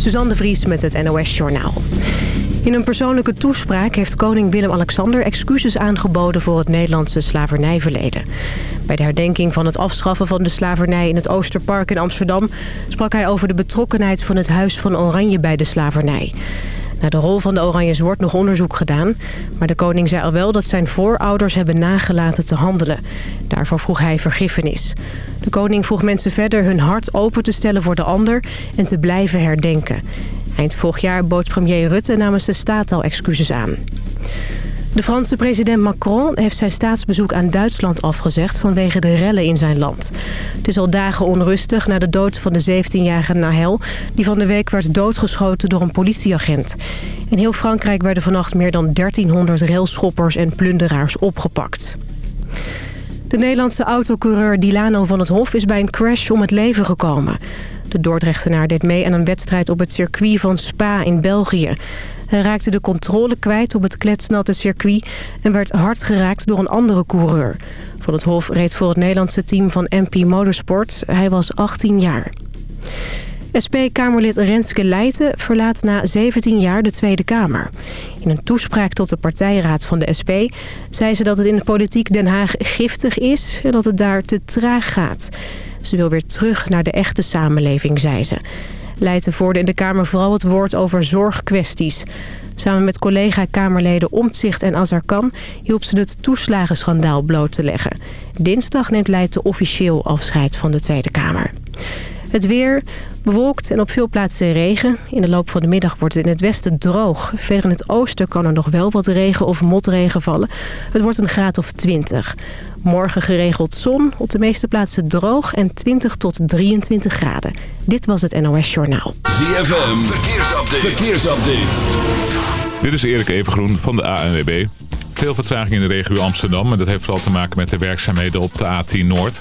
Suzanne Vries met het NOS Journaal. In een persoonlijke toespraak heeft koning Willem-Alexander excuses aangeboden voor het Nederlandse slavernijverleden. Bij de herdenking van het afschaffen van de slavernij in het Oosterpark in Amsterdam sprak hij over de betrokkenheid van het Huis van Oranje bij de slavernij. Naar de rol van de Oranjes wordt nog onderzoek gedaan. Maar de koning zei al wel dat zijn voorouders hebben nagelaten te handelen. Daarvoor vroeg hij vergiffenis. De koning vroeg mensen verder hun hart open te stellen voor de ander en te blijven herdenken. Eind vorig jaar bood premier Rutte namens de staat al excuses aan. De Franse president Macron heeft zijn staatsbezoek aan Duitsland afgezegd vanwege de rellen in zijn land. Het is al dagen onrustig na de dood van de 17-jarige Nahel... die van de week werd doodgeschoten door een politieagent. In heel Frankrijk werden vannacht meer dan 1300 railschoppers en plunderaars opgepakt. De Nederlandse autocoureur Dilano van het Hof is bij een crash om het leven gekomen. De Dordrechtenaar deed mee aan een wedstrijd op het circuit van Spa in België. Hij raakte de controle kwijt op het kletsnatte circuit... en werd hard geraakt door een andere coureur. Van het Hof reed voor het Nederlandse team van MP Motorsport. Hij was 18 jaar. SP-Kamerlid Renske Leijten verlaat na 17 jaar de Tweede Kamer. In een toespraak tot de partijraad van de SP zei ze dat het in de politiek Den Haag giftig is... en dat het daar te traag gaat. Ze wil weer terug naar de echte samenleving, zei ze. Leijten voerde in de Kamer vooral het woord over zorgkwesties. Samen met collega-Kamerleden Omtzigt en Azarkan hielp ze het toeslagenschandaal bloot te leggen. Dinsdag neemt Leijten officieel afscheid van de Tweede Kamer. Het weer bewolkt en op veel plaatsen regen. In de loop van de middag wordt het in het westen droog. Verder in het oosten kan er nog wel wat regen of motregen vallen. Het wordt een graad of 20. Morgen geregeld zon, op de meeste plaatsen droog en 20 tot 23 graden. Dit was het NOS Journaal. ZFM, verkeersupdate. verkeersupdate. Dit is Erik Evengroen van de ANWB. Veel vertraging in de regio Amsterdam en dat heeft vooral te maken met de werkzaamheden op de A10 Noord.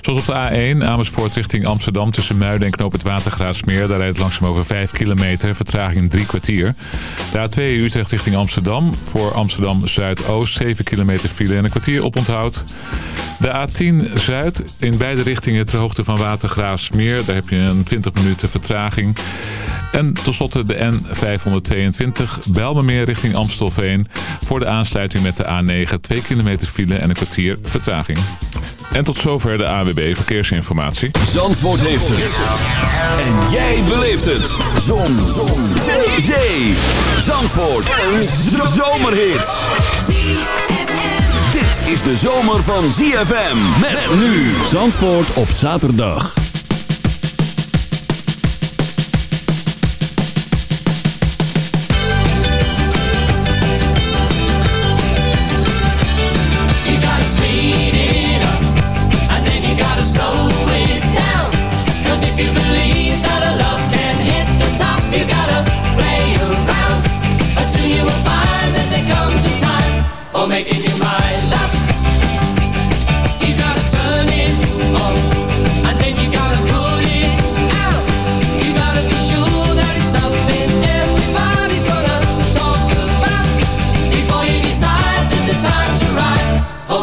Zoals op de A1 Amersfoort richting Amsterdam tussen Muiden en Knoop het Watergraafsmeer. Daar rijdt het langzaam over 5 kilometer, vertraging 3 kwartier. De A2 Utrecht richting Amsterdam voor Amsterdam Zuidoost 7 kilometer file en een kwartier op onthoud. De A10 Zuid in beide richtingen ter hoogte van Watergraafsmeer. Daar heb je een 20 minuten vertraging. En tenslotte de N522 Bijlmermeer richting Amstelveen. Voor de aansluiting met de A9 2 kilometer file en een kwartier vertraging. En tot zover de AWB Verkeersinformatie. Zandvoort heeft het. En jij beleeft het. Zon. Zon. Zee. Zee. Zandvoort. Een zomerhit. Dit is de zomer van ZFM. Met nu. Zandvoort op zaterdag.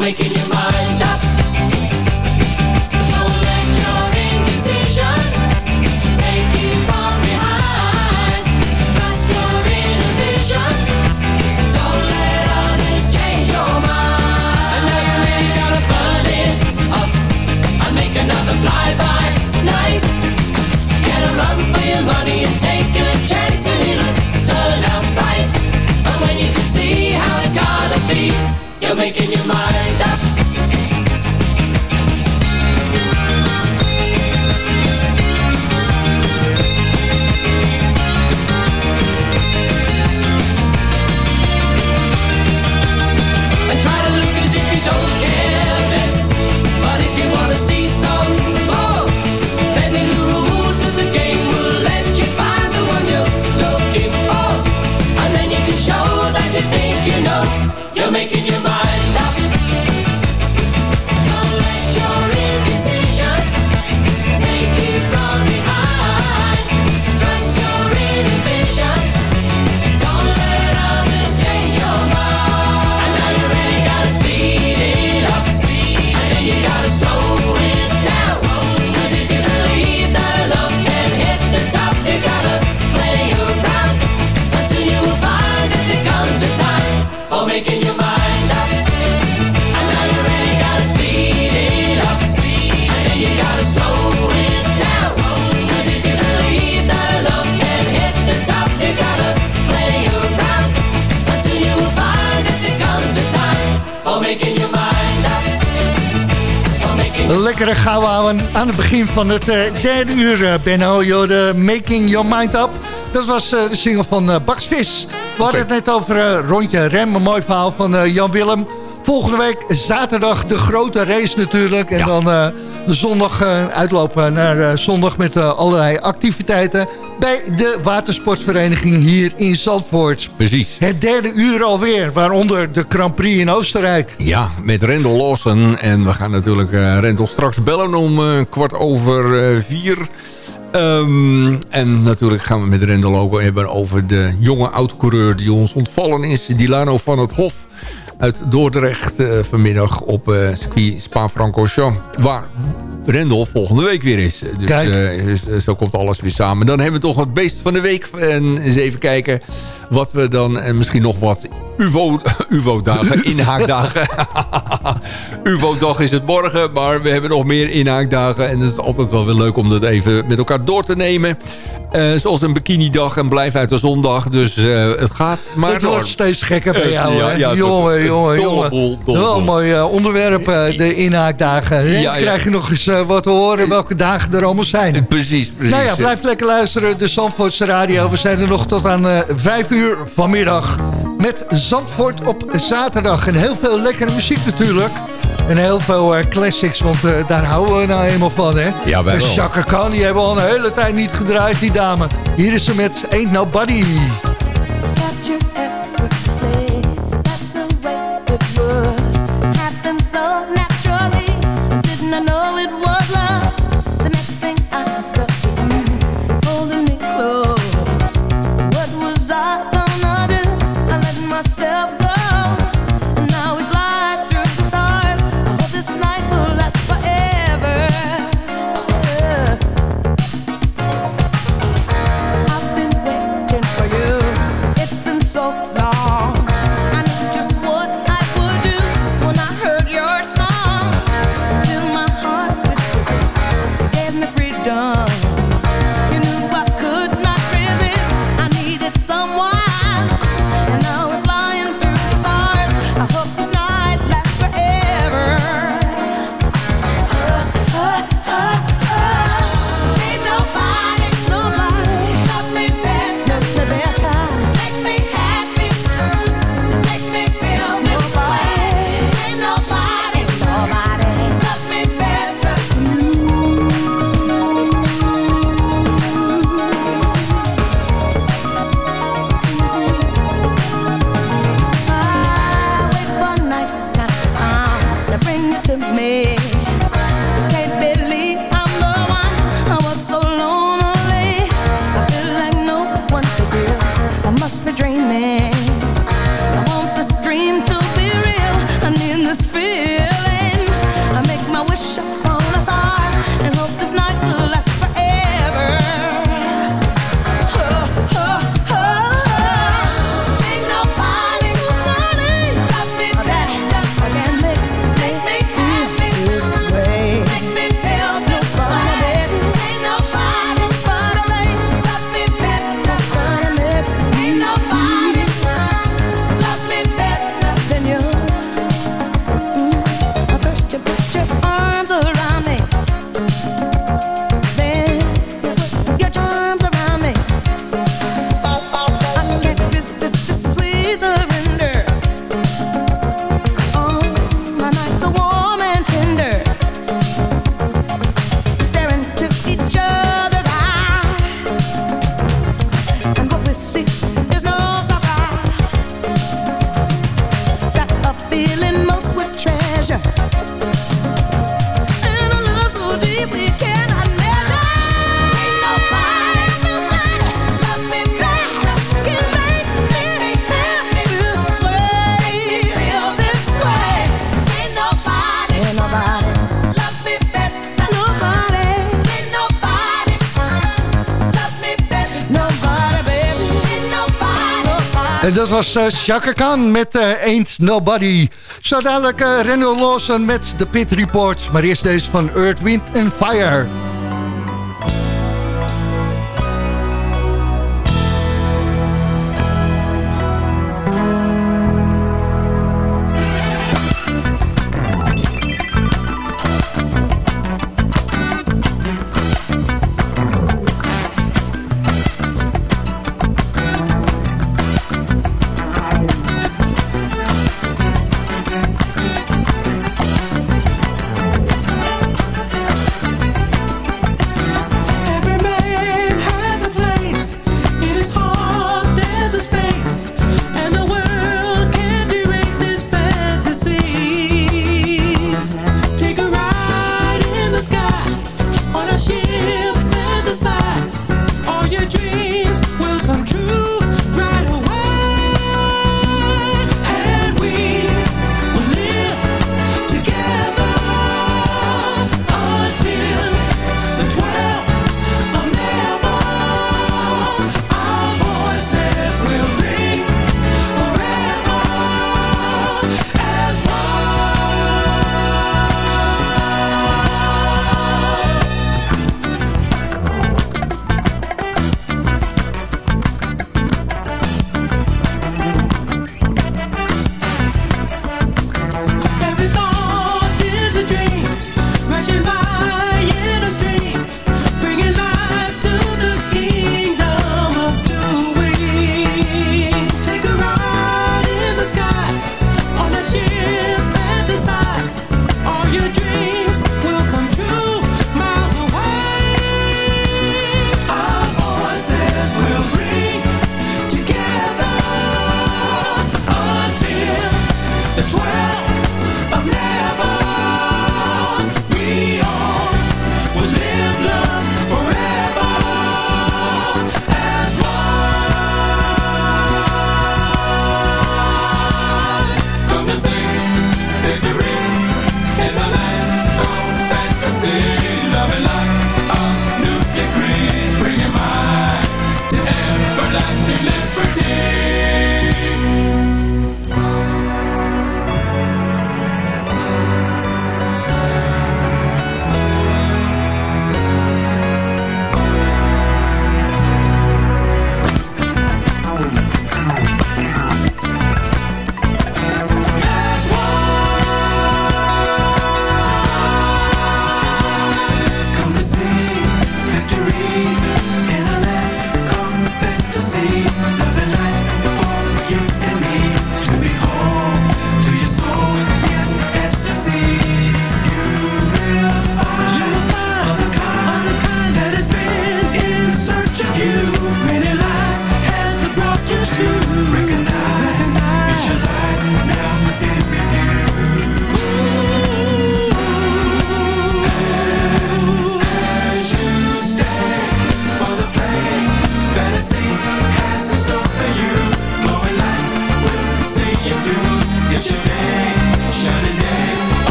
Making your mind van het uh, derde uur, uh, Benno. de Making Your Mind Up. Dat was de single van uh, Bax Vis. We hadden het net over Rondje Rem, een mooi verhaal van Jan Willem. Volgende week zaterdag de grote race natuurlijk. En ja. dan de zondag uitlopen naar zondag met allerlei activiteiten bij de watersportvereniging hier in Zandvoort. Precies. Het derde uur alweer, waaronder de Grand Prix in Oostenrijk. Ja, met Rendel Lawson. En we gaan natuurlijk Rendel straks bellen om kwart over vier. Um, en natuurlijk gaan we met Rendel ook hebben over de jonge oud-coureur die ons ontvallen is. Dilano van het Hof uit Dordrecht uh, vanmiddag op uh, circuit Spa-Francorchamps. Waar Rendel volgende week weer is. Dus, uh, dus zo komt alles weer samen. Dan hebben we toch het beest van de week. En eens even kijken wat we dan... En misschien nog wat UVO-dagen, inhaakdagen. UVO-dag is het morgen, maar we hebben nog meer inhaakdagen. En het is altijd wel weer leuk om dat even met elkaar door te nemen. Uh, zoals een bikini-dag en blijf uit de zondag. Dus uh, het gaat maar Het wordt steeds gekker bij jou, uh, ja, ja, jongen, jongen, jongen. Wel een mooi onderwerp, de inhaakdagen. Ja, krijg je nog eens wat te horen welke dagen er allemaal zijn. Precies, precies. Nou ja, blijf lekker luisteren. De Zandvoortse Radio. We zijn er nog tot aan vijf uur vanmiddag. Met Zandvoort op zaterdag. En heel veel lekkere muziek natuurlijk. En heel veel uh, classics, want uh, daar houden we nou eenmaal van, hè? Ja, wij de Chaka Khan, die hebben we al een hele tijd niet gedraaid, die dame. Hier is ze met Ain't Nobody. Was Khan met uh, Ain't Nobody. Zo dadelijk uh, Renault Lawson met de Pit Report. Maar eerst deze van Earth, Wind and Fire.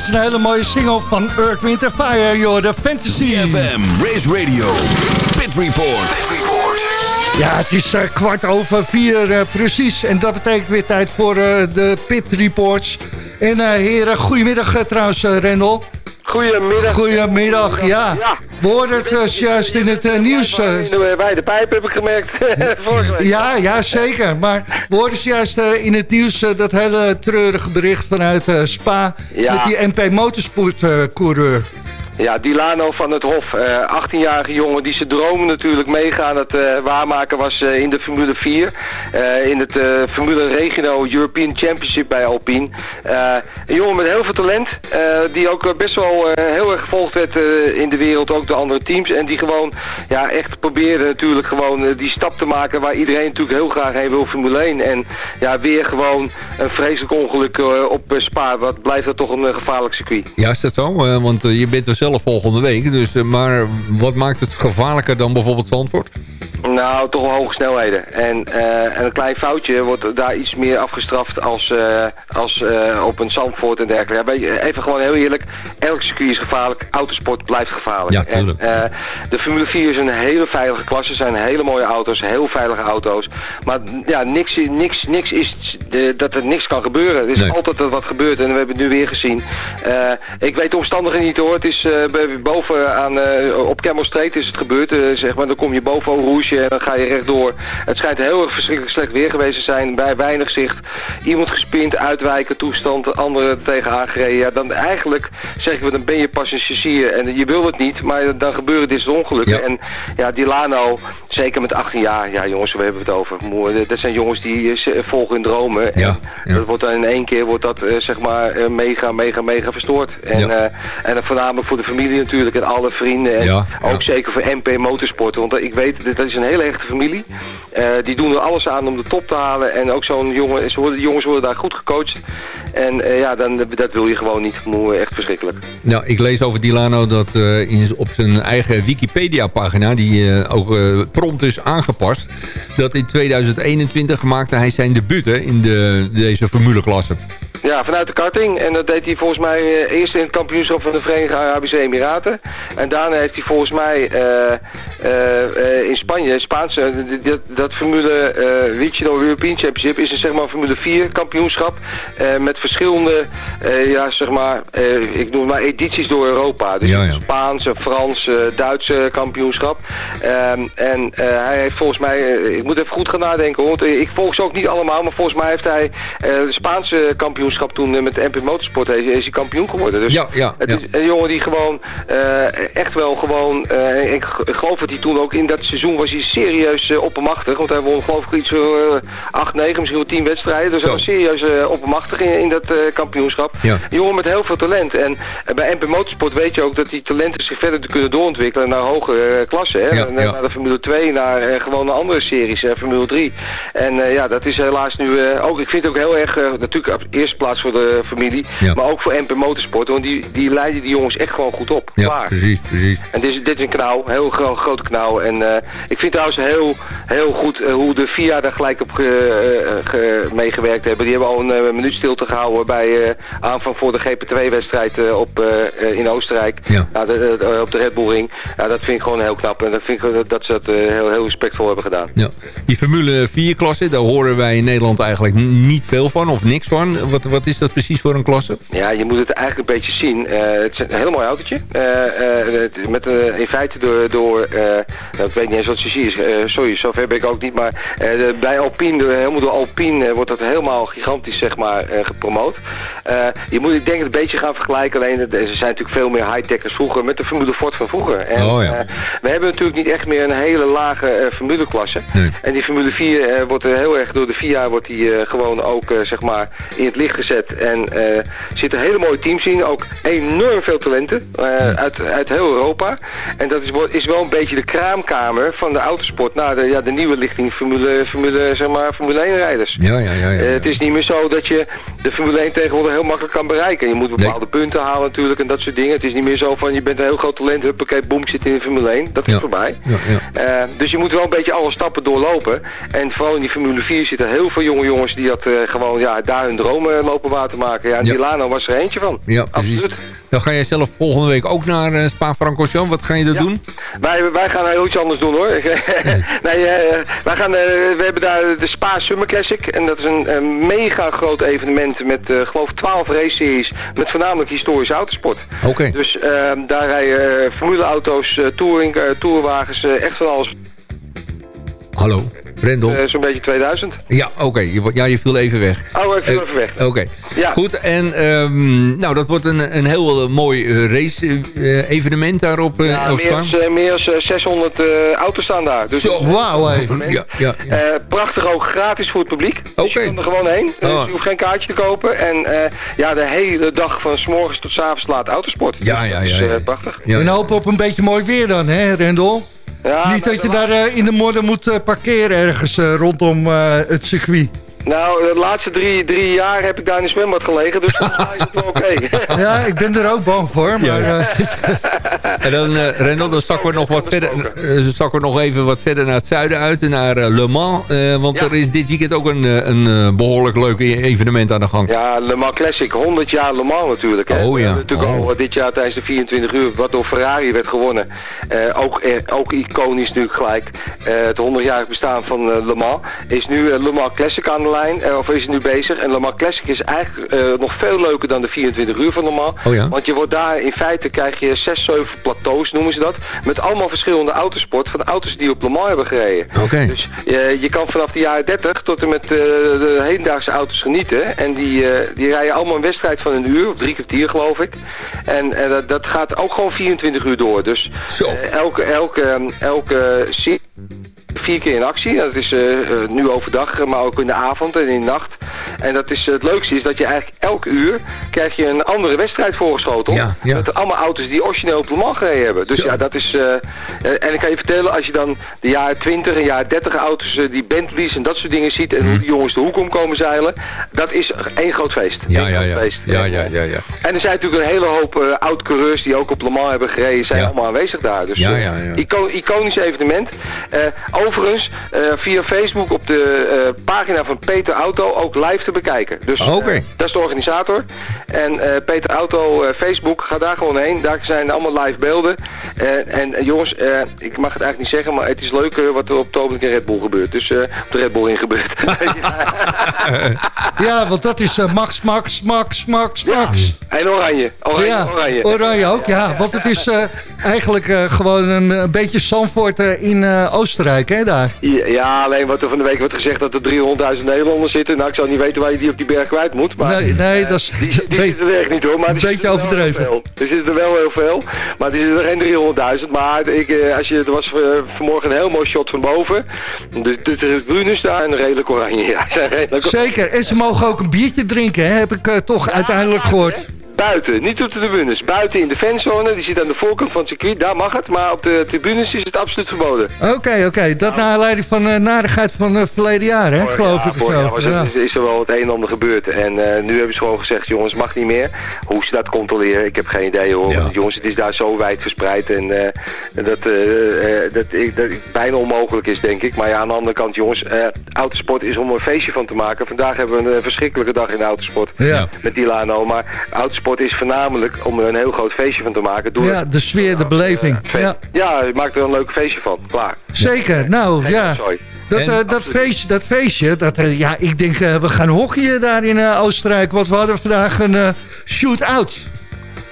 Steeds een hele mooie single van Earth, Wind Fire, joh, de Fantasy. CFM, Race Radio, Pit Report. Pit Report. Ja, het is eh, kwart over vier eh, precies. En dat betekent weer tijd voor eh, de Pit Reports. En eh, heren, goedemiddag trouwens, Rendel. Goedemiddag. Goedemiddag, ja. Ja. We hoorden het juist in het eh, nieuws. eh, In de pijp heb ik gemerkt vorige week. ja, ja, zeker. Maar we hoorden juist in het nieuws dat hele treurige bericht vanuit Spa... Ja. met die MP Motorsport-coureur. Ja, Dilano van het Hof, eh 18-jarige jongen die zijn dromen natuurlijk meegaan aan het eh, waarmaken was eh, in de Formule 4. eh, in het eh, Formule Regino European Championship bij Alpine. Eh, een jongen met heel veel talent, eh, die ook eh, best wel eh, heel erg gevolgd werd eh, in de wereld, ook de andere teams. En die gewoon ja, echt probeerde natuurlijk gewoon eh, die stap te maken waar iedereen natuurlijk heel graag heen wil Formule 1. En ja, weer gewoon een vreselijk ongeluk eh, op eh, Spa. Wat blijft dat toch een eh, gevaarlijk circuit. Ja, dat zo? Eh, want eh, je bent er zelf volgende week. Dus, eh, maar wat maakt het gevaarlijker dan bijvoorbeeld Zandvoort? Nou, toch wel hoge snelheden. En, eh, en een klein foutje wordt daar iets meer afgestraft als, eh, als eh, op een Zandvoort en dergelijke. Ja, even gewoon heel eerlijk, elk circuit is gevaarlijk, autosport blijft gevaarlijk. Ja, tuurlijk. En, de Formule 4 is een hele veilige klasse, zijn hele mooie auto's, heel veilige auto's. Maar ja, niks, niks, niks is dat er niks kan gebeuren. Er is Nee. altijd wat gebeurt en we hebben het nu weer gezien. Ik weet de omstandigheden niet hoor, het is boven aan, op Camel Street is het gebeurd, zeg maar. Dan kom je boven Eau En dan ga je rechtdoor. Het schijnt heel erg verschrikkelijk slecht weer geweest te zijn, bij weinig zicht. Iemand gespind, uitwijken, toestand, anderen tegenaan gereden. Ja, dan eigenlijk zeg ik, dan ben je passagier en je wil het niet, maar dan gebeuren dit soort ongelukken. Ja. En ja, die Lano, zeker met 18 jaar, ja jongens, we hebben het over. Moe- Dat zijn jongens die eh, volgen hun dromen. Ja, En ja. Dat wordt dan in één keer wordt dat, eh, zeg maar, eh, mega, mega, mega verstoord. En, Ja. eh, en dan voornamelijk voor de familie natuurlijk en alle vrienden. En ook zeker voor MP Motorsport. Want ik weet, dat is een hele hechte familie. Eh, die doen er alles aan om de top te halen. En ook zo'n jongen, ze worden, de jongens worden daar goed gecoacht. En eh, ja, dan, dat wil je gewoon niet. Moe, echt verschrikkelijk. Nou, ik lees over Dilano dat eh, in, op zijn eigen Wikipedia-pagina... die ook prompt is aangepast... dat in 2021 maakte hij zijn debuut hè, in de, deze formuleklasse. Ja, vanuit de karting. En dat deed hij volgens mij eh, eerst in het kampioenschap van de Verenigde Arabische Emiraten. En daarna heeft hij volgens mij eh, eh, in Spanje, Spaanse, dat, dat Formule eh Regional European Championship is een zeg maar Formule 4 kampioenschap. met verschillende, ja zeg maar, ik noem het maar edities door Europa. Dus Ja, ja. Spaans, eh, Frans, eh, Duitse kampioenschap. Ehm, en hij heeft volgens mij, ik moet even goed gaan nadenken hoor, want ik volg ze ook niet allemaal, maar volgens mij heeft hij de Spaanse kampioenschap toen eh, met MP Motorsport is, hij kampioen geworden. Dus Ja, ja, het ja. is een jongen die gewoon eh, echt wel gewoon, eh, ik, geloof dat hij toen ook in dat seizoen was hij serieus oppermachtig, want hij won geloof ik iets van 8, 9, misschien wel 10 wedstrijden. Dus Zo. hij was serieus oppermachtig in, in dat kampioenschap. Ja. Een jongen met heel veel talent. En bij MP Motorsport weet je ook dat die talenten zich verder kunnen doorontwikkelen naar hogere klassen. Hè? Ja, naar, de Formule 2, naar gewoon naar andere series, Formule 3. En ja, dat is helaas nu ook, ik vind het ook heel erg, natuurlijk op plaats voor de familie, Ja. maar ook voor MP Motorsport. Want die, die leiden die jongens echt gewoon goed op. Ja, Klaar. precies, precies. En dit is, dit is een knauw, een heel gro grote knauw. En eh, ik vind trouwens heel, heel goed eh, hoe de FIA daar gelijk op ge, eh, ge- meegewerkt hebben. Die hebben al een minuut stilte gehouden bij aanvang voor de GP2-wedstrijd op, in Oostenrijk. Ja. Nou, de- de- op de Red Bull Ring. Ja, dat vind ik gewoon heel knap. En dat vind ik dat- ze dat heel, heel respectvol hebben gedaan. Ja. Die Formule 4-klasse, daar horen wij in Nederland eigenlijk niet veel van of niks van. Wat, wat is dat precies voor een klasse? Ja, je moet het eigenlijk een beetje zien. Eh, het is een heel mooi autootje. Eh, eh, met, in feite door, door nou, ik weet niet eens wat ze is. Sorry, zover ben ik ook niet. Maar bij Alpine, helemaal door Alpine, wordt dat helemaal gigantisch zeg maar, gepromoot. Je moet, ik denk, het een beetje gaan vergelijken. Alleen, ze zijn natuurlijk veel meer high-tech als vroeger met de Formule Ford van vroeger. En, Oh, ja. we hebben natuurlijk niet echt meer een hele lage formuleklasse. Nee. En die Formule 4 eh, wordt er heel erg door de FIA wordt die, gewoon ook zeg maar in het licht gezet. En eh, er zitten hele mooie teams in. Ook enorm veel talenten eh, uit, uit heel Europa. En dat is, is wel een beetje de kraamkamer van de autosport naar de, ja, de nieuwe lichting Formule, Formule, zeg maar, Formule 1 rijders. Ja, ja, ja. ja. Eh, het is niet meer zo dat je de Formule 1 tegenwoordig heel makkelijk kan bereiken. Je moet bepaalde punten halen natuurlijk en dat soort dingen. Het is niet meer zo van je bent een heel groot talent, huppakee, boem, zit in de Formule 1. Dat is Ja. voorbij. Ja, ja. Dus je moet wel een beetje alle stappen doorlopen. En vooral in die Formule 4 zitten heel veel jonge jongens die dat gewoon ja, daar hun dromen lopen water maken. Ja, en Ja. Was er eentje van. Ja, precies. Absoluut. Dan ga jij zelf volgende week ook naar eh, Spa-Francorchamps. Wat ga je Ja. doen? Wij, wij gaan heel iets anders doen hoor. nee, eh, wij gaan, eh, we hebben daar de Spa Summer Classic. En dat is een, een mega groot evenement met eh, geloof 12 race-series. Met voornamelijk historische autosport. Oké. Dus eh, daar rijden eh, formuleauto's, eh, touring, eh, tourwagens, eh, echt van alles. Hallo, Brendel. Eh, Zo'n beetje 2000. ja, oké. Ja, je viel even weg. Oh, ik viel Eh, even weg. Oké. Ja. Goed, en ehm, nou, dat wordt een, een heel eh, mooi race-evenement daarop. eh Ja, meer dan, meer dan 600 eh, auto's staan daar. Dus Zo. Wauw. Ja, ja, ja. Eh, prachtig ook gratis voor het publiek. Dus Oké. je kan er gewoon heen. Dus Oh. je hoeft geen kaartje te kopen. En eh, ja, de hele dag van s morgens tot s avonds laat autosport. Ja, ja, Dus ja, dat is, ja. eh, prachtig. Ja. En hoop op een beetje mooi weer dan, hè, Rendel? Ja, Niet dat je daar eh, in de modder moet eh, parkeren ergens eh, rondom het circuit. Nou, de laatste drie, drie jaar heb ik daar in het zwembad gelegen, dus volgens mij is het wel oké. Ja, ik ben er ook bang voor. Maar, Ja. eh, En dan, eh Rendel, dan zakken we nog wat verder, eh, zakken we nog even wat verder naar het zuiden uit, naar Le Mans. eh, want Ja. er is dit weekend ook een, een eh, behoorlijk leuk e- evenement aan de gang. Ja, Le Mans Classic, 100 jaar Le Mans natuurlijk. Hè. Oh, We ja. hebben natuurlijk Oh. al dit jaar tijdens de 24 uur, wat door Ferrari werd gewonnen. Eh, ook, ook iconisch natuurlijk gelijk. Eh, het 100-jarig bestaan van eh, Le Mans. Is nu Le Mans Classic aan de lijn, eh, of is het nu bezig. En Le Mans Classic is eigenlijk eh, nog veel leuker dan de 24 uur van Le Mans. Oh ja? Want je wordt daar, in feite krijg je 6, 7 plateaus, noemen ze dat. Met allemaal verschillende autosport van auto's die op Le Mans hebben gereden. Oké. Dus eh, je kan vanaf de jaren 30 tot en met de hedendaagse auto's genieten. En die, die rijden allemaal een wedstrijd van een uur, of drie kwartier geloof ik. En dat, dat gaat ook gewoon 24 uur door. Dus Zo. elke, elke, elke serie vier keer in actie. Dat is eh, eh, nu overdag, eh, maar ook in de avond en in de nacht. En dat is, het leukste is dat je eigenlijk elke uur krijg je een andere wedstrijd voorgeschoteld. Ja, ja. Met allemaal auto's die origineel op Le Mans gereden hebben. Dus Zo. ja, dat is... en ik kan je vertellen, als je dan de jaren 20 en jaren 30 auto's, eh, die Bentleys en dat soort dingen ziet... en hoe die jongens de hoek om komen zeilen, dat is één groot feest. Mhm. Ja, ja, groot ja. feest. Ja, ja, ja, ja. En er zijn natuurlijk een hele hoop eh oud-coureurs die ook op Le Mans hebben gereden, zijn allemaal aanwezig daar. Dus Ja, ja, ja. ico- iconisch evenement. Eh, overigens, eh, via Facebook op de eh, pagina van Peter Auto ook live te bekijken. Dus Oké. eh, dat is de organisator. En eh, Peter Auto eh, Facebook, ga daar gewoon heen. Daar zijn allemaal live beelden. En jongens, eh, ik mag het eigenlijk niet zeggen, maar het is leuk wat er op het ogenblik in Red Bull gebeurt. Dus eh, op de Red Bull in gebeurt. ja, want dat is Max, Max, Max, Max, Max. en oranje. Oranje, Ja, oranje. oranje ook, ja. Want het is eh, eigenlijk eh, gewoon een, een beetje Zandvoort in eh, Oostenrijk, hè, daar. Ja, ja, alleen wat er van de week werd gezegd dat er 300.000 Nederlanders zitten. Nou, ik zou niet weten waar je die op die berg kwijt moet. Maar Nee, nee, dat is... die, die zitten er echt niet hoor. Maar er Beetje zitten er wel overdreven. heel veel. Er zitten er wel heel veel. Maar er zitten er geen 300.000. Maar ik, eh, als je, er was eh, vanmorgen een heel mooi shot van boven. De, de, de groene staan en redelijk oranje. Ja, redelijk Zeker, en ze mogen ook een biertje drinken, hè, heb ik eh, toch uiteindelijk gehoord. Buiten, niet op de tribunes. Buiten in de fanzone, die zit aan de voorkant van het circuit, daar mag het. Maar op de tribunes is het absoluut verboden. Oké, oké, dat naar aanleiding van eh narigheid van eh verleden jaar, hè, geloof ik. Ja. het, is, is er wel het een en ander gebeurd. En eh, nu hebben ze gewoon gezegd, jongens, het mag niet meer. Hoe ze dat controleren, ik heb geen idee hoor. Ja. Jongens, het is daar zo wijd verspreid. En dat, dat, ik, dat bijna onmogelijk is, denk ik. Maar ja, aan de andere kant, jongens, autosport is om een feestje van te maken. Vandaag hebben we een verschrikkelijke dag in de autosport. Ja. Met Dilano. Maar autosport is voornamelijk om er een heel groot feestje van te maken. Door ja, de sfeer, de beleving. Feest. Ja, Ja, je maakt er een leuk feestje van. Klaar. zeker. Nou, ja. sorry. Dat, En- eh, dat, feestje, dat feestje, dat, eh, ja, ik denk eh, we gaan hockeyen daar in eh, Oostenrijk. Want we hadden vandaag een eh, shoot-out.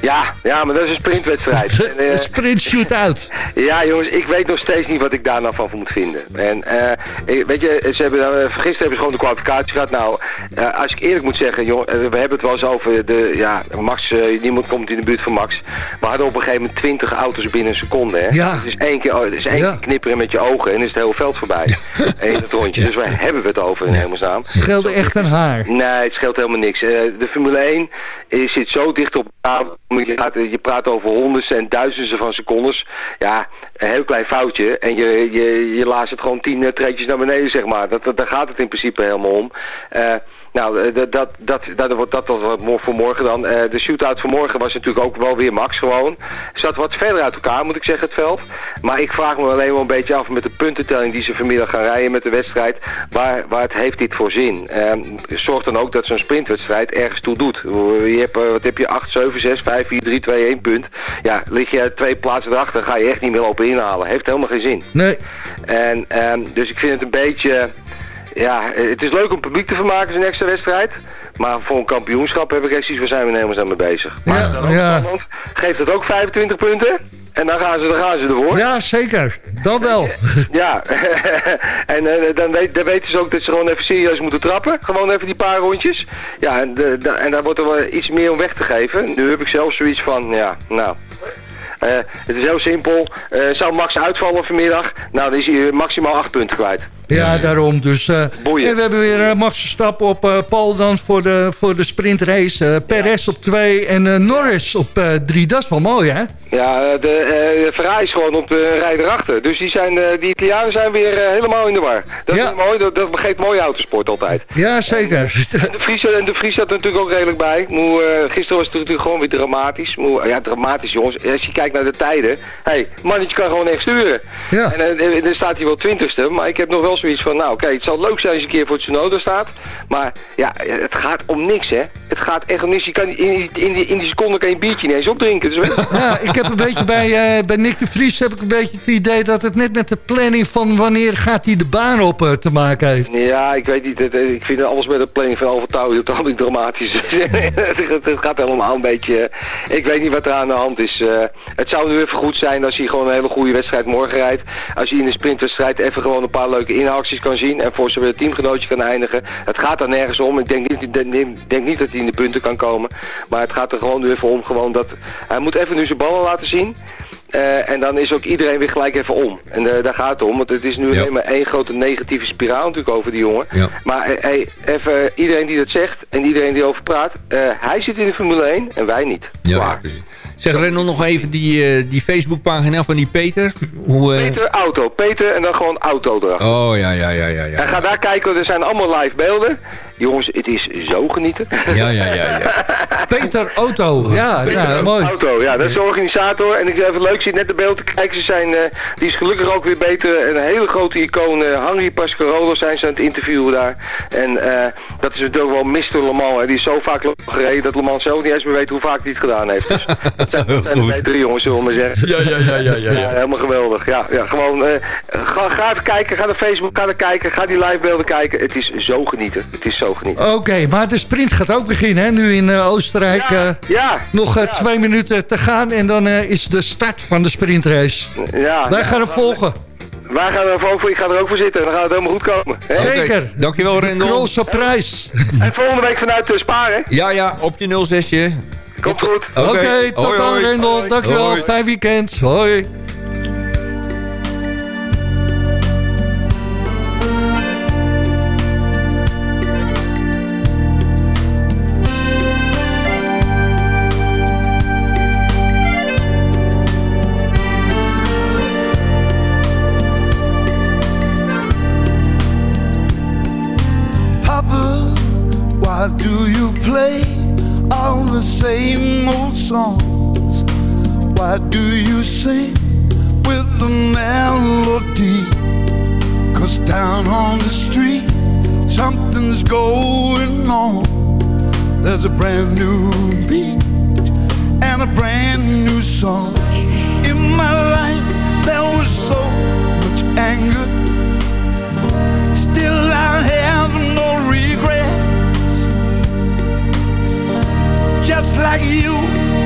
Ja, ja, maar dat is een sprintwedstrijd. En, eh, Een sprint shoot-out. Ja, jongens, ik weet nog steeds niet wat ik daar nou van moet vinden. En eh, weet je, ze hebben, eh, gisteren hebben ze gewoon de kwalificatie gehad. Nou, eh, als ik eerlijk moet zeggen, jongen, eh, we hebben het wel eens over de, ja, Max, eh, niemand komt in de buurt van Max. We hadden op een gegeven moment 20 auto's binnen een seconde, hè. Ja. Het is één keer, oh, het is één Ja. keer knipperen met je ogen en is het hele veld voorbij. in het rondje. Dus waar hebben we het over in hemelsnaam? Scheelde echt een haar. Nee, het scheelt helemaal niks. Eh, de Formule 1 is, zit zo dicht op elkaar. Je praat, over honderden en duizenden van secondes. Ja, een heel klein foutje. En je, je, je laat het gewoon tien uh, treetjes naar beneden, zeg maar. Dat, dat, daar gaat het in principe helemaal om. Eh, nou, eh, dat, dat, dat, dat, wordt dat wat voor morgen dan. Eh, de shootout van morgen was natuurlijk ook wel weer Max gewoon. Zat wat verder uit elkaar, moet ik zeggen, het veld. Maar ik vraag me alleen wel een beetje af met de puntentelling die ze vanmiddag gaan rijden met de wedstrijd. Waar, waar het heeft dit voor zin? Eh, zorg dan ook dat zo'n sprintwedstrijd ergens toe doet. Je hebt, eh, wat heb je, 8, 7, 6, 5, 4, 3, 2, 1 punt. Ja, lig je twee plaatsen erachter, ga je echt niet meer lopen inhalen. Heeft helemaal geen zin. Nee, En, ehm, dus ik vind het een beetje... Ja, het is leuk om publiek te vermaken, zo'n extra wedstrijd. Maar voor een kampioenschap heb ik echt zoiets, waar zijn we helemaal mee bezig. Maar Ja, dan. Geeft het ook 25 punten? En dan gaan ze, dan gaan ze ervoor. ja, zeker. Dan wel. Ja, en eh, dan, weet, dan weten ze ook dat ze gewoon even serieus moeten trappen. Gewoon even die paar rondjes. Ja, en, de, de- en daar wordt er wel iets meer om weg te geven. Nu heb ik zelf zoiets van, ja, nou... eh, het is heel simpel. Eh, zou Max uitvallen vanmiddag? Nou, dan is hij maximaal acht punten kwijt. Ja, daarom. Dus, eh, en we hebben weer uh, Max Verstappen op eh, Paul dan voor de, voor de sprintrace. Eh Perez op 2 en eh, Norris op 3. dat is wel mooi, hè? Ja, de, eh, de Ferrari is gewoon op de rij erachter. Dus die, zijn, eh, die Italianen zijn weer eh, helemaal in de war. Dat Ja. is mooi, dat, dat mooie autosport altijd. Ja, zeker. En de Vries, en de Vries zat er natuurlijk ook redelijk bij. Moe, eh, gisteren was het natuurlijk gewoon weer dramatisch. Moe, ja, dramatisch jongens. Als je kijkt naar de tijden. Hé, hey, mannetje kan gewoon echt sturen. Ja. En eh, dan staat hij wel twintigste. Maar ik heb nog wel zoiets van, nou oké, het zal leuk zijn als je een keer voor het Tsunoda staat. Maar ja, het gaat om niks hè. Het gaat echt om niks. Je kan in, in, die, in die seconde kan je een biertje niet eens opdrinken. Dus Ja, ik heb een beetje bij, eh, bij Nick de Vries heb ik een beetje het idee dat het net met de planning van wanneer gaat hij de baan op eh, te maken heeft. Ja, ik weet niet. Het, eh, ik vind alles met de planning van Overtouw totaal dramatisch. het, het gaat helemaal een beetje... Ik weet niet wat er aan de hand is. Het zou nu even goed zijn als hij gewoon een hele goede wedstrijd morgen rijdt. Als hij in de sprintwedstrijd even gewoon een paar leuke inhaalacties kan zien. En voor zijn teamgenootje kan eindigen. Het gaat er nergens om. Ik denk niet, denk, niet dat hij in de punten kan komen. Maar het gaat er gewoon nu even om. Gewoon dat, hij moet even nu zijn ballen laten zien. Eh, en dan is ook iedereen weer gelijk even om. En eh, daar gaat het om, want het is nu Ja. alleen maar één grote negatieve spiraal natuurlijk over die jongen. Ja. Maar eh, hey, even iedereen die dat zegt en iedereen die over praat, hij zit in de Formule 1 en wij niet. Ja, Klaar. precies. Zeg Rendel nog even die, eh, die Facebookpagina van die Peter. Hoe, eh, Peter Auto, Peter en dan gewoon auto erachter. Oh, ja, ja, ja, ja. En Ja, ga daar kijken, er zijn allemaal live beelden. Jongens, het is zo genieten. ja, ja. ja, ja. Peter Auto, ja, ja mooi. Auto, ja, dat is de organisator. En ik vind het leuk, zit net de beeld te kijken. Ze zijn, eh, die is gelukkig ook weer beter. Een hele grote icoon, eh Henri Pascarolo zijn ze aan het interviewen daar. En eh, dat is natuurlijk wel Mr. Le Mans. Hè. Die is zo vaak gereden dat Le Mans zelf niet eens meer weet hoe vaak hij het gedaan heeft. Dus dat zijn, dat zijn de betere jongens, zullen we maar zeggen. Ja, ja, ja, ja, ja, Ja, ja. helemaal geweldig. Ja, ja gewoon, eh, ga, ga even kijken, ga naar Facebook, ga kijken, ga die livebeelden kijken. Het is zo genieten. Het is zo genieten. Oké, maar de sprint gaat ook beginnen, hè? Nu in eh, Oostenrijk. Ja, eh, ja, nog eh, ja. twee minuten te gaan en dan eh, is de start van de sprintrace. ja, Wij ja, gaan hem volgen. Wij gaan er ook voor, ik ga er ook voor zitten en dan gaat het helemaal goed komen. Hè? Zeker. Dankjewel Rendel. Grote prijs. En volgende week vanuit de Sparen. Ja, ja, op je 06'je. Komt goed. Oké, tot hoi, dan hoi. Rendel. Dankjewel. Hoi. Fijn weekend. Hoi. Songs? Why do you sing with the melody? Cause down on the street, something's going on. There's a brand new beat and a brand new song. In my life, there was so much anger. Still, I have no regrets. Just like you,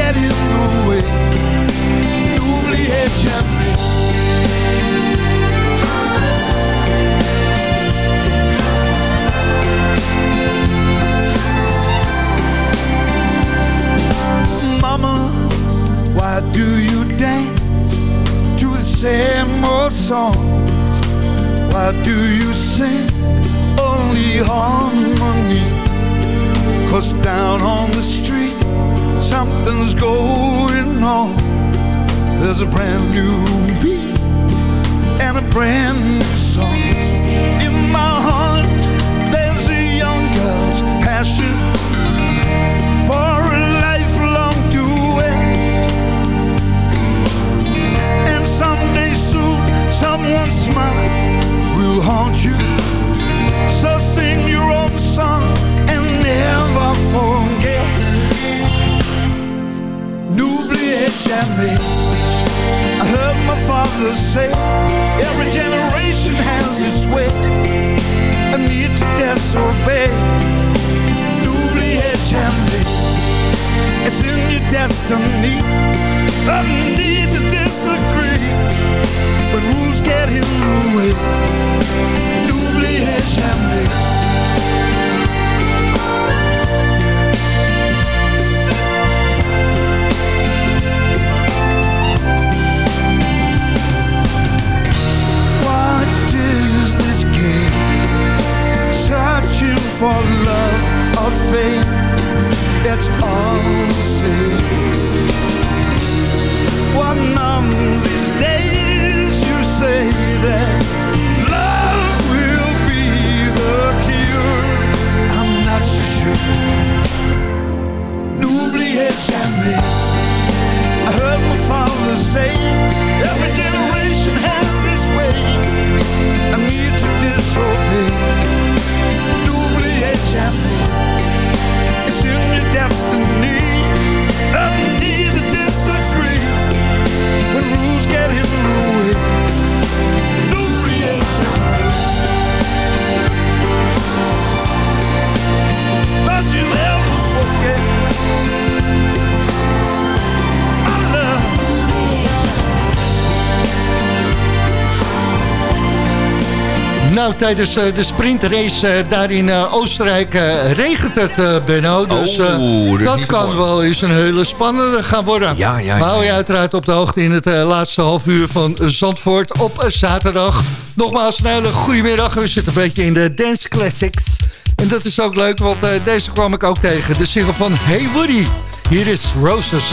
Get in the way. N'oubliez jamais. Mama, why do you dance to the same old songs? Why do you sing only harmony? Cause down on the something's going on. There's a brand new beat and a brand new song. In my heart, there's a young girl's passion for a lifelong duet. And someday soon, someone's smile will haunt you. Family. I heard my father say Every generation has its way. A need to disobey. N'oubliez jamais It's in your destiny. I need to disagree But rules get in the way. for love or fame, it's all the same. One of these days you say that love will be the cure. I'm not so sure. N'oubliez jamais. Nou, tijdens eh, de sprintrace uh, daar in eh, Oostenrijk regent het, Benno. Dus, dat, kan wel eens een hele spannende gaan worden. Ja, ja, hou je uiteraard op de hoogte in het laatste half uur van Zandvoort op zaterdag. Nogmaals, snelle goedemiddag. We zitten een beetje in de Dance Classics. En dat is ook leuk, want deze kwam ik ook tegen. De single van Hey Woody. Hier is Roses.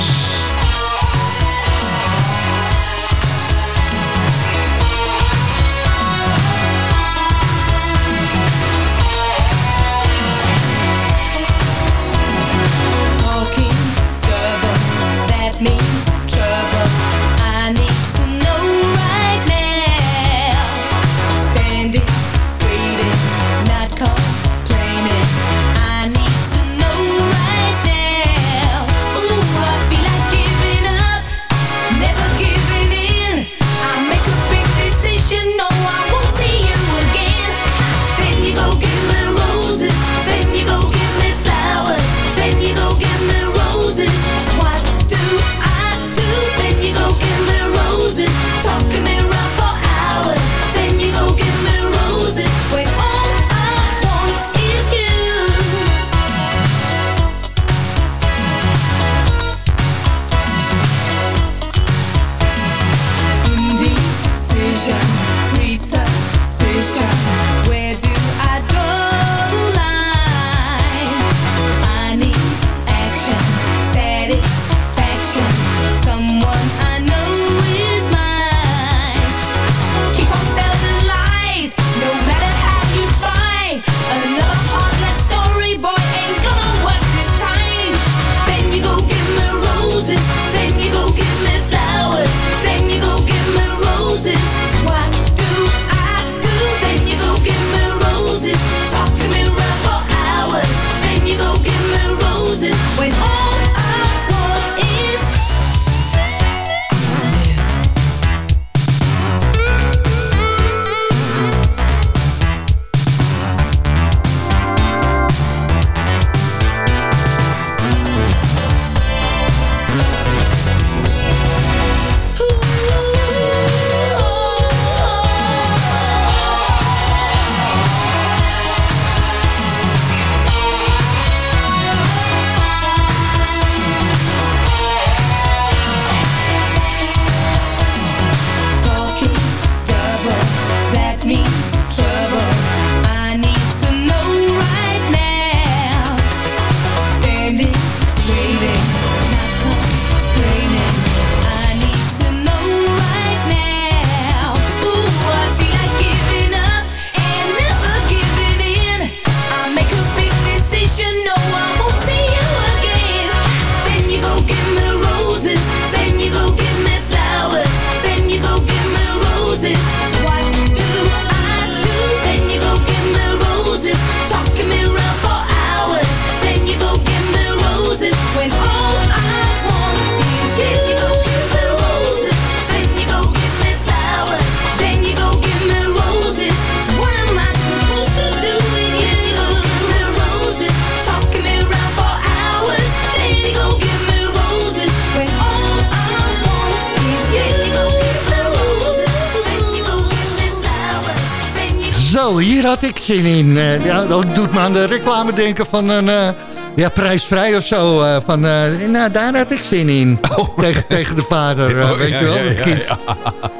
in. Eh, ja, dat doet me aan de reclame denken van een eh, ja, prijsvrij of zo. Eh, van, eh, nou, daar had ik zin in. Oh. Tegen, tegen de vader, eh, oh, weet je wel,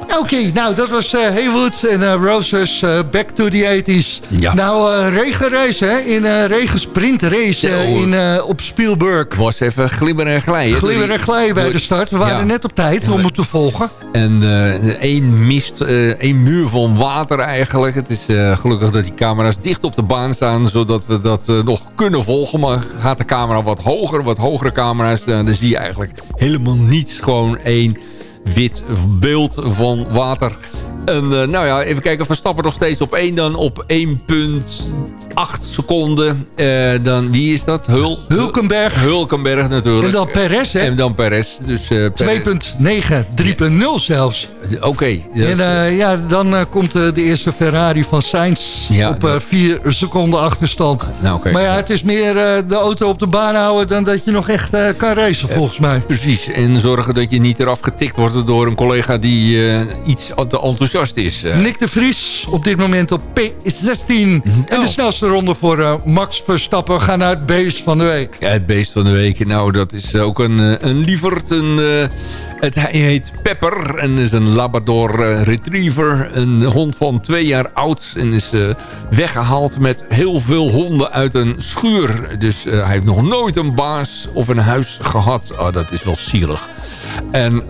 nou, Oké, nou, dat was Heywood en Roses Back to the 80s. Nou, regenrace, hè? In regensprint race in, op Spielberg. Was even glimmer en glijden. Glimmer en glijden bij de start. We waren net op tijd om het te volgen. En één mist, één muur van water eigenlijk. Het is gelukkig dat die camera's dicht op de baan staan... zodat we dat nog kunnen volgen, maar gaat de camera wat hoger, wat hogere camera's... eh, dan zie je eigenlijk helemaal niets. Gewoon één wit beeld van water. En eh, nou ja, even kijken. Verstappen nog steeds op 1. Dan op 1,8 seconden. Eh, dan, wie is dat? Hul? Hulkenberg. Hulkenberg natuurlijk. En dan Perez, hè? En dan Perez. Dus, Perez- 2.9, 3.0 zelfs. Oké. En ja, dan eh, komt eh, de eerste Ferrari van Sainz Ja, op eh, dat- 4 seconden achterstand. Nou, oké. Maar ja, het is meer de auto op de baan houden dan dat je nog echt kan racen volgens mij. Precies, en zorgen dat je niet eraf getikt wordt door een collega die iets te enthousiast Eh, Nick de Vries op dit moment op P16. En de Oh. snelste ronde voor eh, Max Verstappen. Gaan naar het beest van de week. Ja, het beest van de week, nou dat is ook een, eh, een lieverd. Een, het, hij heet Pepper en is een Labrador Retriever. Een hond van twee jaar oud en is eh, weggehaald met heel veel honden uit een schuur. Dus hij heeft nog nooit een baas of een huis gehad. Oh, dat is wel zielig. En,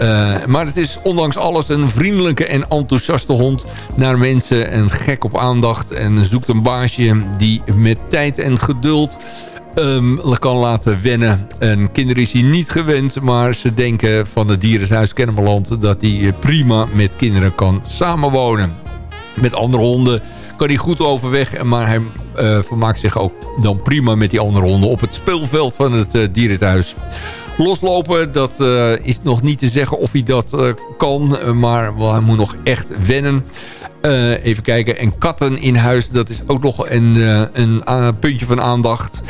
maar het is ondanks alles een vriendelijke en enthousiaste hond naar mensen. En gek op aandacht. En zoekt een baasje die met tijd en geduld ehm, kan laten wennen. En kinderen is hij niet gewend. Maar ze denken van het dierenhuis Kennemerland... dat hij prima met kinderen kan samenwonen. Met andere honden kan hij goed overweg. Maar hij eh, vermaakt zich ook dan prima met die andere honden... op het speelveld van het dierenthuis. Loslopen, dat eh, is nog niet te zeggen of hij dat eh, kan. eh, maar hij moet nog echt wennen. Even kijken. En katten in huis, dat is ook nog een, een puntje van aandacht.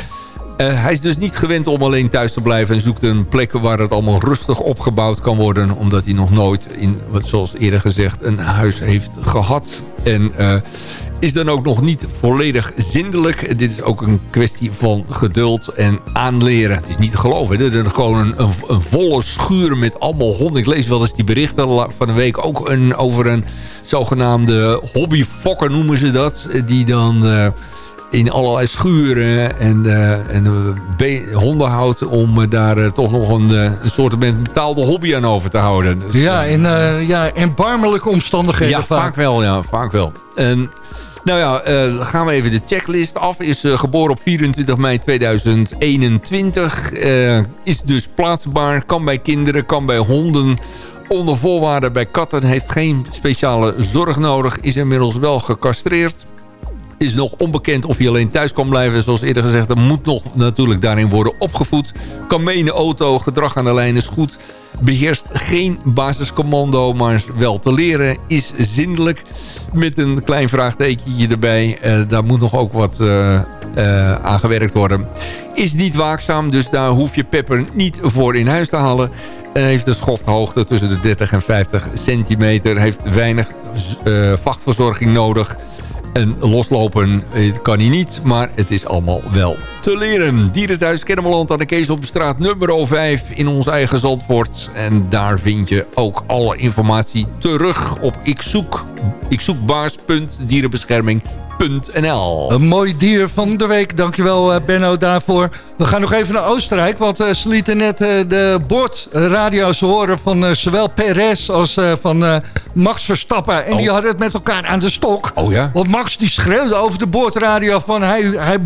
Hij is dus niet gewend om alleen thuis te blijven... en zoekt een plek waar het allemaal rustig opgebouwd kan worden... omdat hij nog nooit, in, zoals eerder gezegd, een huis heeft gehad. En is dan ook nog niet volledig zindelijk. Dit is ook een kwestie van geduld en aanleren. Het is niet te geloven. Dit is gewoon een, een, een volle schuur met allemaal honden. Ik lees wel eens die berichten van de week ook een, over een zogenaamde hobbyfokker noemen ze dat. Die dan... eh, in allerlei schuren en, eh, en eh, honden houdt... om daar toch nog een, een soort betaalde hobby aan over te houden. Dus, Ja, in eh, ja, erbarmelijke omstandigheden ja, vaak wel, ja, vaak wel. En, nou ja, dan gaan we even de checklist af. Is eh, geboren op 24 mei 2021. eh, is dus plaatsbaar, kan bij kinderen, kan bij honden... Onder voorwaarden bij katten heeft geen speciale zorg nodig. Is inmiddels wel gecastreerd is nog onbekend of hij alleen thuis kan blijven. Zoals eerder gezegd, er moet nog natuurlijk daarin worden opgevoed. Kan mee in de auto, gedrag aan de lijn is goed. Beheerst geen basiscommando, maar wel te leren. Is zindelijk, met een klein vraagtekentje erbij. Eh, daar moet nog ook wat eh, aan gewerkt worden. Is niet waakzaam, dus daar hoef je Pepper niet voor in huis te halen. En heeft een schofthoogte tussen de 30 en 50 centimeter. Heeft weinig vachtverzorging nodig. En loslopen kan hij niet, maar het is allemaal wel te leren. Dierenthuis Kennemerland aan de Kees op straat nummer 5 in ons eigen Zandvoort. En daar vind je ook alle informatie terug op ikzoek, ikzoekbaars.dierenbescherming.nl Een mooi dier van de week. Dankjewel eh, Benno daarvoor. We gaan nog even naar Oostenrijk. Want eh, ze lieten net eh, de boordradio's horen van zowel Perez als van Max Verstappen. En die hadden het met elkaar aan de stok. Oh ja? Want Max die schreeuwde over de boordradio van hij, hij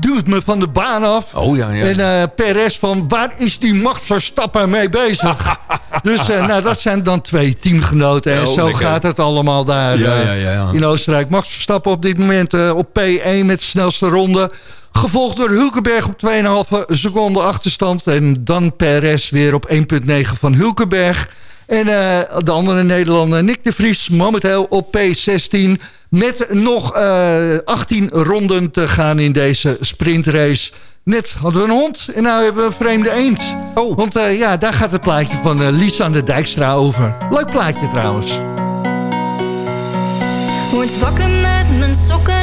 duwt me van de baan af. Oh ja, ja. En eh Perez van waar is die Max Verstappen mee bezig? dus eh, nou, dat zijn dan twee teamgenoten. En Oh, zo lekker. gaat het allemaal daar Ja, eh, ja, in Oostenrijk. Max Verstappen op dit moment op P1 met de snelste ronde. Gevolgd door Hulkenberg op 2,5 seconden achterstand. En dan Perez weer op 1,9 van Hulkenberg. En de andere Nederlander Nick de Vries momenteel op P16... met nog eh 18 ronden te gaan in deze sprintrace. Net hadden we een hond en nu hebben we een vreemde eend. Oh. Want eh, ja, daar gaat het plaatje van eh Lisa aan de Dijkstra over. Leuk plaatje trouwens. Word wakker met mijn sokken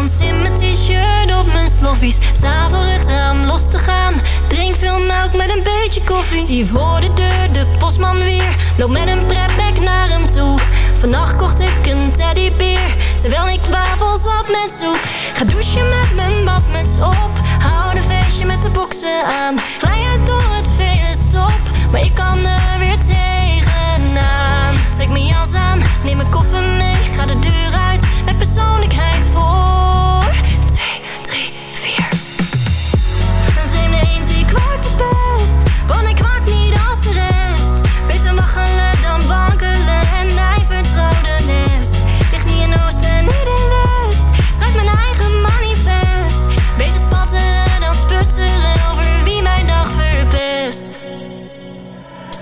dans in mijn t-shirt op mijn sloffies. Sta voor het raam los te gaan, drink veel melk met een beetje koffie. Zie voor de deur de postman weer. Loop met een prepback naar hem toe. Vannacht kocht ik een teddybeer. Terwijl ik wafels op met soep. Ga douchen met mijn badmuts op. Hou een feestje met de boksen aan. Glij uit door het vele sop. Maar ik kan er weer tegenaan. Trek mijn jas aan, neem mijn koffer mee. Ga de deur uit met persoonlijkheid voor.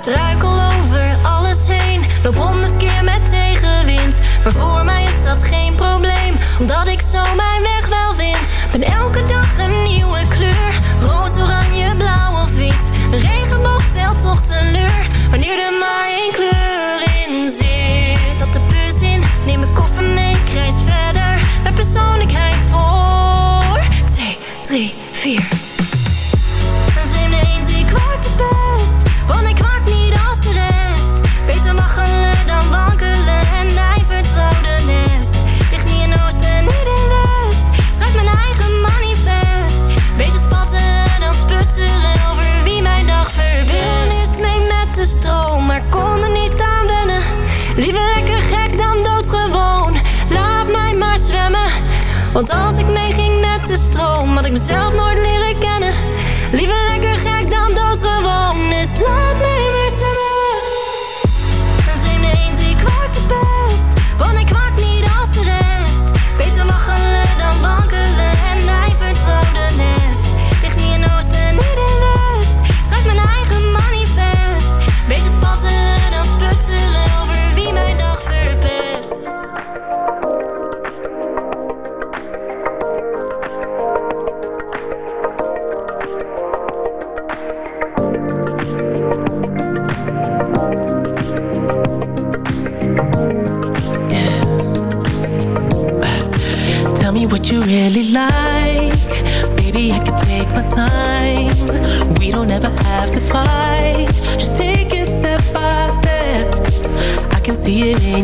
Struikel over alles heen. Loop honderd keer met tegenwind. Maar voor mij is dat geen probleem Omdat ik zo mijn weg wel vind. Ben elke dag stroom, had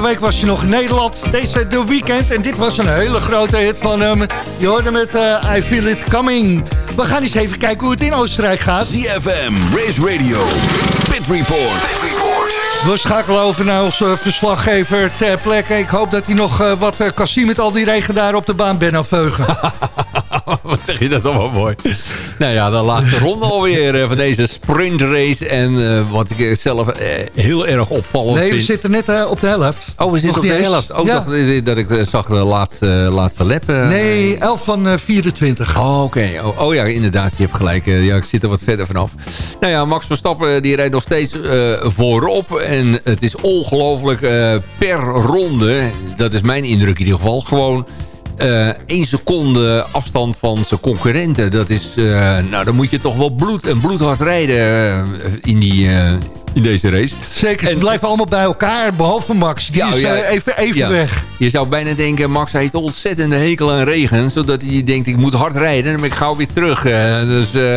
de week was je nog in Nederland. Deze de weekend. En dit was een hele grote hit van hem. Je hoorde met eh, I Feel It Coming. We gaan eens even kijken hoe het in Oostenrijk gaat. ZFM, Race Radio, Pit Report. We schakelen over naar onze verslaggever ter plekke. Ik hoop dat hij nog eh, wat kan zien met al die regen daar op de baan, Benno Veugen. Wat zeg je dat allemaal mooi. Nou ja, de laatste ronde alweer eh, van deze sprintrace. En eh, wat ik eh, zelf heel erg opvallend Nee, we vind... zitten net op de helft. Oh, we zitten op de eens. helft. Ja. dacht dat ik zag de laatste, laatste lap. Nee, 11 van eh, 24. Oh, oké. Oh, oh ja, inderdaad. Je hebt gelijk. Ja, ik zit er wat verder vanaf. Nou ja, Max Verstappen die rijdt nog steeds voorop. En het is ongelooflijk per ronde. Dat is mijn indruk in ieder geval. Gewoon één seconde afstand van zijn concurrenten. Dat is, eh, nou dan moet je toch wel bloed en bloedhard rijden eh, in, die, eh, in deze race. Zeker, ze blijven allemaal bij elkaar, behalve Max. Die is eh, even, even ja. weg. Je zou bijna denken, Max heeft ontzettende hekel aan regen. Zodat hij denkt, ik moet hard rijden. En dan ben ik gauw weer terug. eh, dus, eh,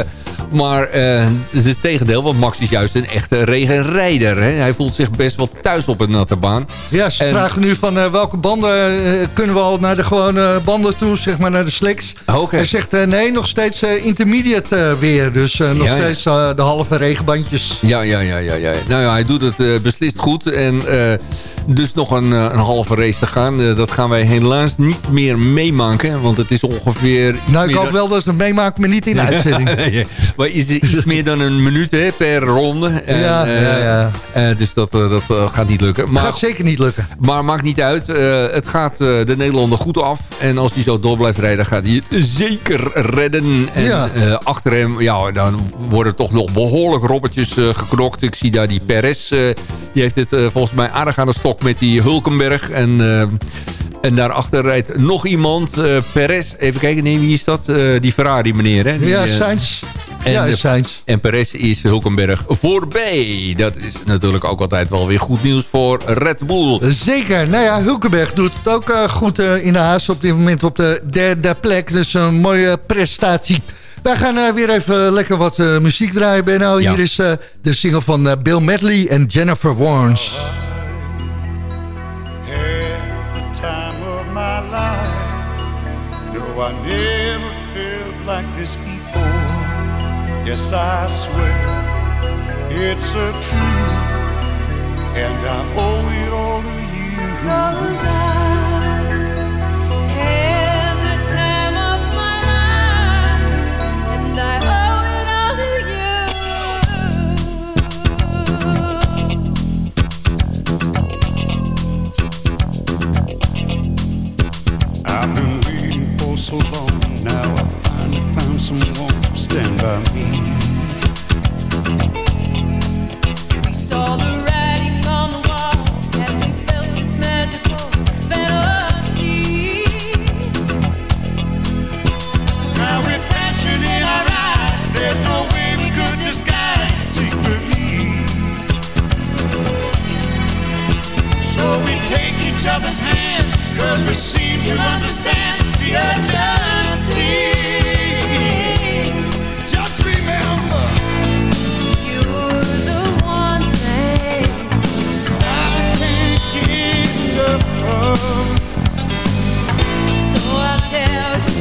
maar het is het tegendeel, want Max is juist een echte regenrijder. Hè? Hij voelt zich best wel thuis op een natte baan. Ja, ze En- vragen nu van welke banden kunnen we al naar de gewone banden toe, zeg maar naar de slicks. Hij zegt nee, nog steeds intermediate weer. Dus nog steeds de halve regenbandjes. Ja, ja, ja, ja, ja. Nou ja, hij doet het eh, beslist goed. En eh, dus nog een, eh, een halve race te gaan. Eh, dat gaan wij helaas niet meer meemaken. Want het is ongeveer... iets Nou, ik meer hoop dan- wel dat ze het meemaken, maar niet in de uitzending. Nee, maar is iets meer dan een minuut hè, per ronde. En, Ja, eh, ja, ja. eh, dus dat, eh, dat gaat niet lukken. Maar, Gaat zeker niet lukken. maar maakt niet uit. Eh, het gaat eh, de Nederlander goed af. En als hij zo door blijft rijden, gaat hij het zeker redden. En Ja. eh, achter hem, ja, dan worden toch nog behoorlijk robbertjes eh, geknokt. Ik zie daar die Perez. eh, die heeft het eh, volgens mij aardig aan de stok met die Hulkenberg. En... eh, en daarachter rijdt nog iemand, Perez. Even kijken, nee, wie is dat? Die Ferrari meneer, hè? Die, Ja, Sainz. en Ja, Sainz. en Perez is Hulkenberg voorbij. Dat is natuurlijk ook altijd wel weer goed nieuws voor Red Bull. Zeker. Nou ja, Hulkenberg doet het ook goed in de haas. Op dit moment op de derde plek. Dus een mooie prestatie. Wij gaan eh, weer even lekker wat eh, muziek draaien, Benno. Ja. Hier is eh, de single van eh, Bill Medley en Jennifer Warnes. had the time of my life. No, I never felt like this before. Yes, I swear it's a truth, and I owe it all to you. Cause so long. Now I finally found someone to stand by me. We saw the writing on the wall as we felt this magical fantasy. Now with passion in our eyes, there's no way we could disguise it secretly. So we take each other's hand, cause we seem to understand the urgency. Just remember, You're the one thing I can't of. So I'll tell you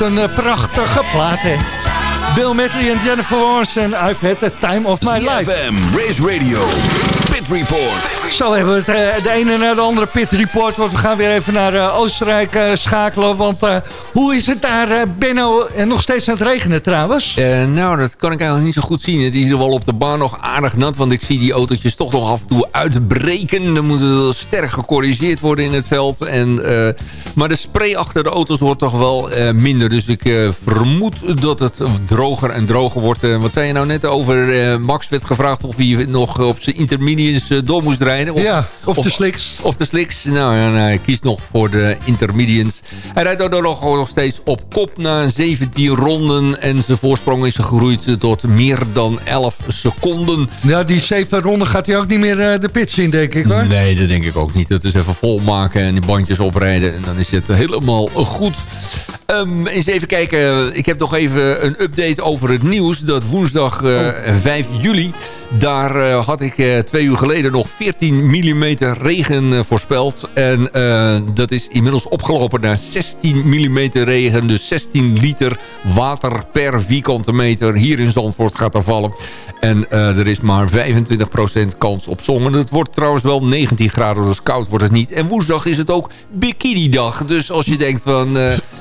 Een eh, prachtige plaat, hè. Bill Medley en Jennifer Lawrence en I've had the time of my life. CFM, Race Radio, Pit Report. Zo hebben we het eh, de ene naar de andere pit report. Want we gaan weer even naar eh, Oostenrijk eh, schakelen. Want hoe is het daar, Benno? En nog steeds aan het regenen trouwens. Nou, dat kan ik eigenlijk niet zo goed zien. Het is er wel op de baan nog aardig nat. Want ik zie die autootjes toch nog af en toe uitbreken. Dan moeten ze sterk gecorrigeerd worden in het veld. En, maar de spray achter de auto's wordt toch wel minder. Dus ik vermoed dat het droger en droger wordt. Wat zei je nou net over... Max werd gevraagd of hij nog op zijn intermediates door moest rijden. Of, Ja, of de slicks. Of de slicks. Nou, en hij kiest nog voor de intermediates. Hij rijdt daardoor nog, nog steeds op kop na 17 ronden. En zijn voorsprong is gegroeid tot meer dan 11 seconden. Ja, die zeven ronden gaat hij ook niet meer eh, de pits in, denk ik hoor. Nee, dat denk ik ook niet. Dat is even volmaken en die bandjes oprijden. En dan is het helemaal goed. Ehm, eens even kijken. Ik heb nog even een update over het nieuws. Dat woensdag eh, 5 juli. Daar eh, had ik eh, twee uur geleden nog 14 mm regen eh, voorspeld. En dat is inmiddels opgelopen naar 16 mm regen. Dus 16 liter water per vierkante meter hier in Zandvoort gaat er vallen. En er is maar 25% kans op zon. En het wordt trouwens wel 19 graden, dus koud wordt het niet. En woensdag is het ook bikini-dag. Dus als je denkt van,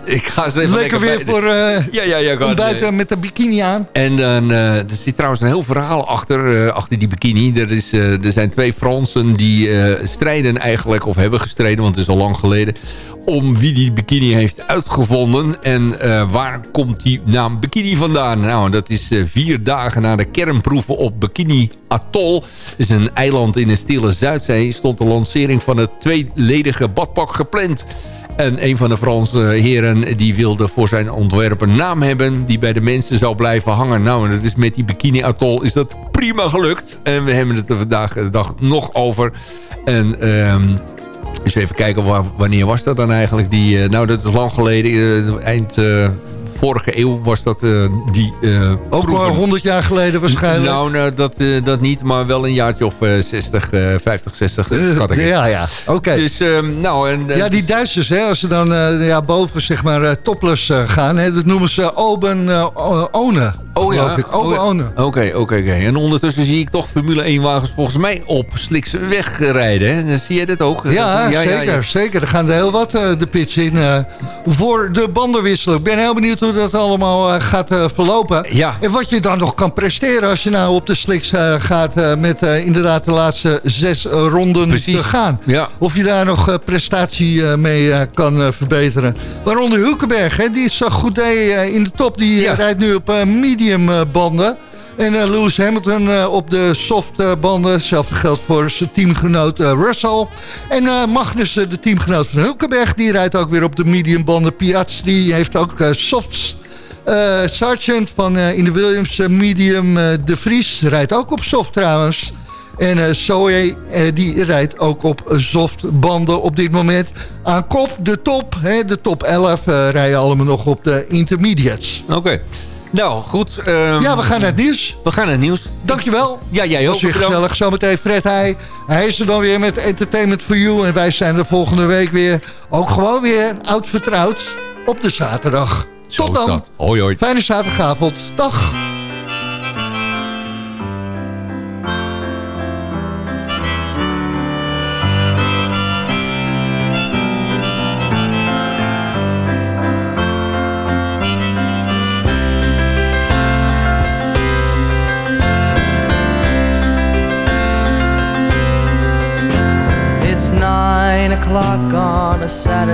ik ga eens even Lekker weer bij- voor Ja, ja, ja. met de bikini aan. en dan, er zit trouwens een heel verhaal achter, eh, achter die bikini. Er, is, eh, er zijn twee Fransen die eh, strijden eigenlijk, of hebben gestreden, want het is al lang geleden, om wie die bikini heeft uitgevonden. En waar komt die naam bikini vandaan? Nou, dat is vier dagen na de kernproeven op Bikini Atoll. Dat is een eiland in de stille Zuidzee. Stond de lancering van het tweeledige badpak gepland. En een van de Franse heren die wilde voor zijn ontwerp een naam hebben... die bij de mensen zou blijven hangen. Nou, en dat is met die Bikini Atoll is dat prima gelukt. En we hebben het er vandaag de dag nog over. En... ehm eens even kijken, wa- wanneer was dat dan eigenlijk? Die, eh, nou, dat is lang geleden. eh, eind eh, vorige eeuw was dat eh, die eh, Ook proeven. al 100 jaar geleden waarschijnlijk. Nou, nou dat, eh, dat niet, maar wel een jaartje of eh, 60, eh 50, 60, Eh, schat ik. ja, ja. Oké. Dus, ehm, nou, en... Ja, die Duitsers, hè, als ze dan ja, boven zeg maar, topless gaan, hè, dat noemen ze Oben One. Oh ja, ik. Oh, ja. Oké, oké, oké. En ondertussen zie ik toch Formule 1 wagens volgens mij op Sliks wegrijden. Hè? Dan Zie jij dat ook? Ja, Dat- zeker, zeker. Er gaan er heel wat eh, de pitch in eh, voor de bandenwissel. Ik ben heel benieuwd hoe dat allemaal eh, gaat verlopen. Ja. En wat je dan nog kan presteren als je nou op de slicks eh, gaat met inderdaad de laatste zes ronden Precies. te gaan. Ja. Of je daar nog prestatie mee kan verbeteren. Waaronder Hulkenberg, hè, die is zo goed deed in de top. Die Ja. rijdt nu op medium eh, banden. En eh, Lewis Hamilton eh, op de soft eh, banden. Hetzelfde geldt voor zijn teamgenoot eh, Russell. En Magnus, de teamgenoot van Hulkenberg, die rijdt ook weer op de medium banden. Piastri heeft ook softs. Sargent van in de Williams medium De Vries rijdt ook op soft trouwens. En Zoe die rijdt ook op soft banden op dit moment. Aan kop de top, hè, de top 11 eh, rijden allemaal nog op de intermediates. Oké. Nou, goed. ehm, Ja, we gaan naar het nieuws. we gaan naar het nieuws. Dankjewel. Ja, jij ook. gezellig. Zometeen Fred Heij. Hij is er dan weer met Entertainment for You. En wij zijn er volgende week weer. Ook gewoon weer oud vertrouwd op de zaterdag. Tot dan. Hoi, hoi. Fijne zaterdagavond. Dag.